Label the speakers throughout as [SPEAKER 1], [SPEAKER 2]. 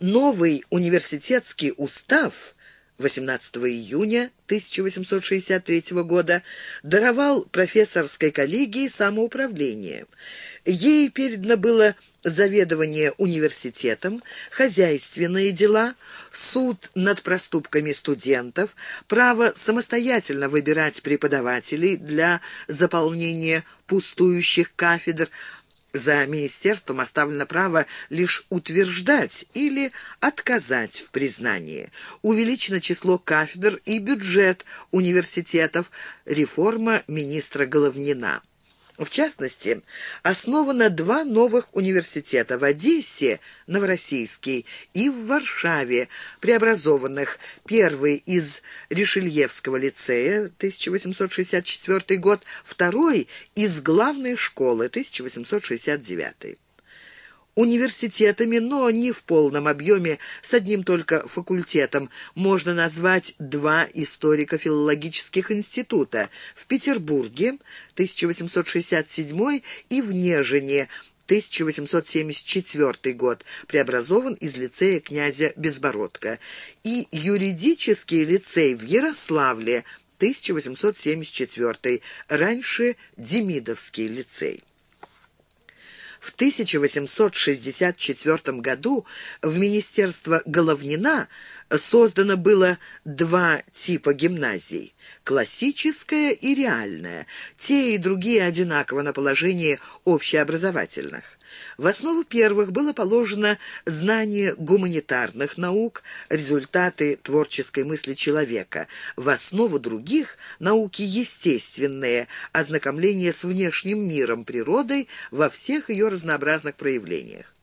[SPEAKER 1] Новый университетский устав 18 июня 1863 года даровал профессорской коллегии самоуправление. Ей передано было заведование университетом, хозяйственные дела, суд над проступками студентов, право самостоятельно выбирать преподавателей для заполнения пустующих кафедр, за министерством оставлено право лишь утверждать или отказать в признании. Увеличено число кафедр и бюджет университетов. Реформа министра Головнина. В частности, основано два новых университета в Одессе, Новороссийский, и в Варшаве, преобразованных. Первый из Ришельевского лицея, 1864 год, второй из главной школы, 1869 университетами, но не в полном объеме, с одним только факультетом. Можно назвать два историко-филологических института в Петербурге 1867 и в Нежине 1874 год, преобразован из лицея князя Безбородка, и юридический лицей в Ярославле 1874, раньше Демидовский лицей. В 1864 году в Министерство Головнина создано было два типа гимназий – классическая и реальная. Те и другие одинаково на положении общеобразовательных. В основу первых было положено знание гуманитарных наук, результаты творческой мысли человека. В основу других – науки естественные, ознакомление с внешним миром, природой во всех ее разнообразных проявлениях.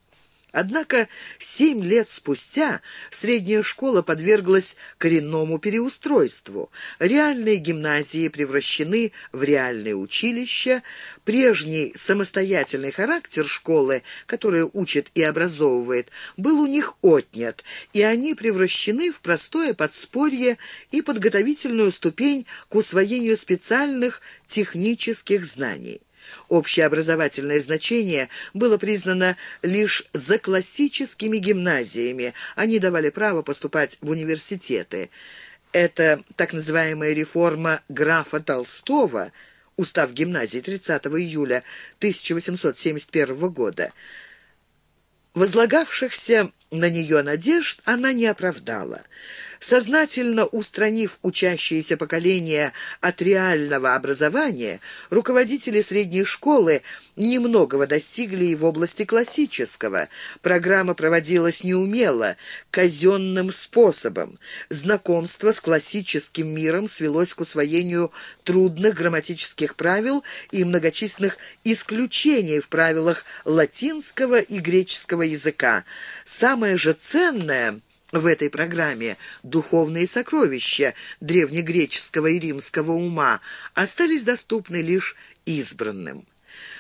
[SPEAKER 1] Однако семь лет спустя средняя школа подверглась коренному переустройству. Реальные гимназии превращены в реальные училища. Прежний самостоятельный характер школы, которая учит и образовывает, был у них отнят, и они превращены в простое подспорье и подготовительную ступень к усвоению специальных технических знаний. Общеобразовательное значение было признано лишь за классическими гимназиями. Они давали право поступать в университеты. Это так называемая реформа графа Толстого, устав гимназии 30 июля 1871 года, возлагавшихся на нее надежд она не оправдала. Сознательно устранив учащиеся поколения от реального образования, руководители средней школы немногого достигли и в области классического. Программа проводилась неумело, казенным способом. Знакомство с классическим миром свелось к усвоению трудных грамматических правил и многочисленных исключений в правилах латинского и греческого языка. Самое же ценное – в этой программе духовные сокровища древнегреческого и римского ума остались доступны лишь избранным.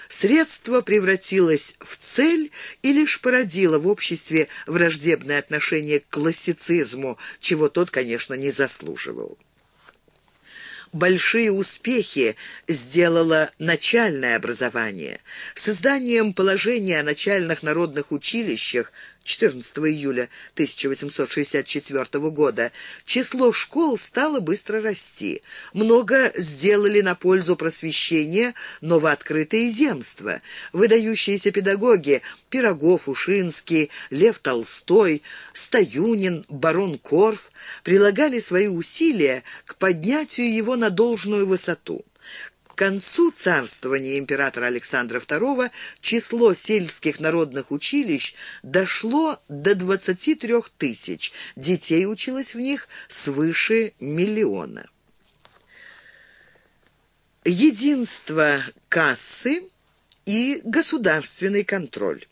[SPEAKER 1] Средство превратилось в цель и лишь породило в обществе враждебное отношение к классицизму, чего тот, конечно, не заслуживал. Большие успехи сделало начальное образование. Созданием положения о начальных народных училищах 14 июля 1864 года число школ стало быстро расти. Много сделали на пользу просвещения новооткрытые земства. Выдающиеся педагоги Пирогов, Ушинский, Лев Толстой, Стоюнин, барон Корф прилагали свои усилия к поднятию его на должную высоту. Концу царствования императора Александра II число сельских народных училищ дошло до 23 тысяч. Детей училось в них свыше миллиона. Единство кассы и государственный контроль.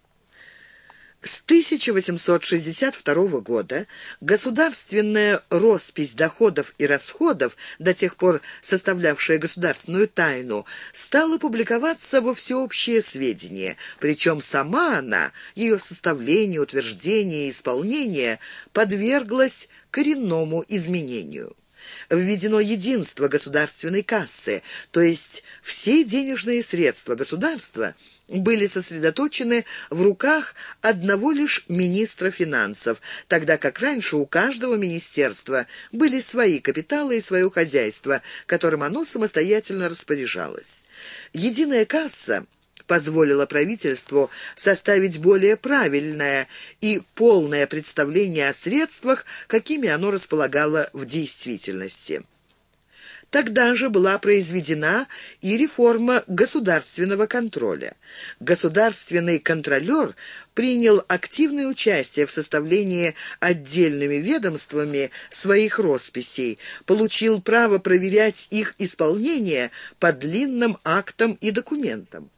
[SPEAKER 1] С 1862 года государственная роспись доходов и расходов, до тех пор составлявшая государственную тайну, стала публиковаться во всеобщее сведения, причем сама она, ее составление, утверждение и исполнение подверглась коренному изменению. Введено единство государственной кассы, то есть все денежные средства государства были сосредоточены в руках одного лишь министра финансов, тогда как раньше у каждого министерства были свои капиталы и свое хозяйство, которым оно самостоятельно распоряжалось. Единая касса – позволило правительству составить более правильное и полное представление о средствах, какими оно располагало в действительности. Тогда же была произведена и реформа государственного контроля. Государственный контролер принял активное участие в составлении отдельными ведомствами своих росписей, получил право проверять их исполнение по длинным актам и документам.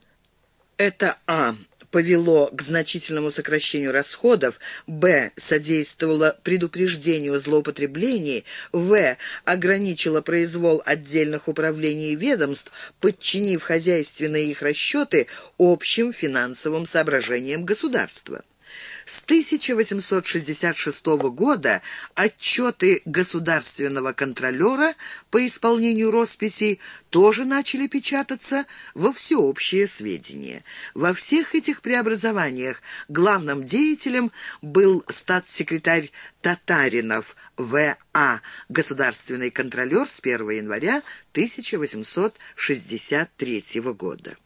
[SPEAKER 1] Это А повело к значительному сокращению расходов, Б. содействовало предупреждению злоупотреблений, В. ограничило произвол отдельных управлений и ведомств, подчинив хозяйственные их расчеты общим финансовым соображениям государства. С 1866 года отчеты государственного контролера по исполнению росписей тоже начали печататься во всеобщее сведения. Во всех этих преобразованиях главным деятелем был статс-секретарь Татаринов В.А., государственный контролер с 1 января 1863 года.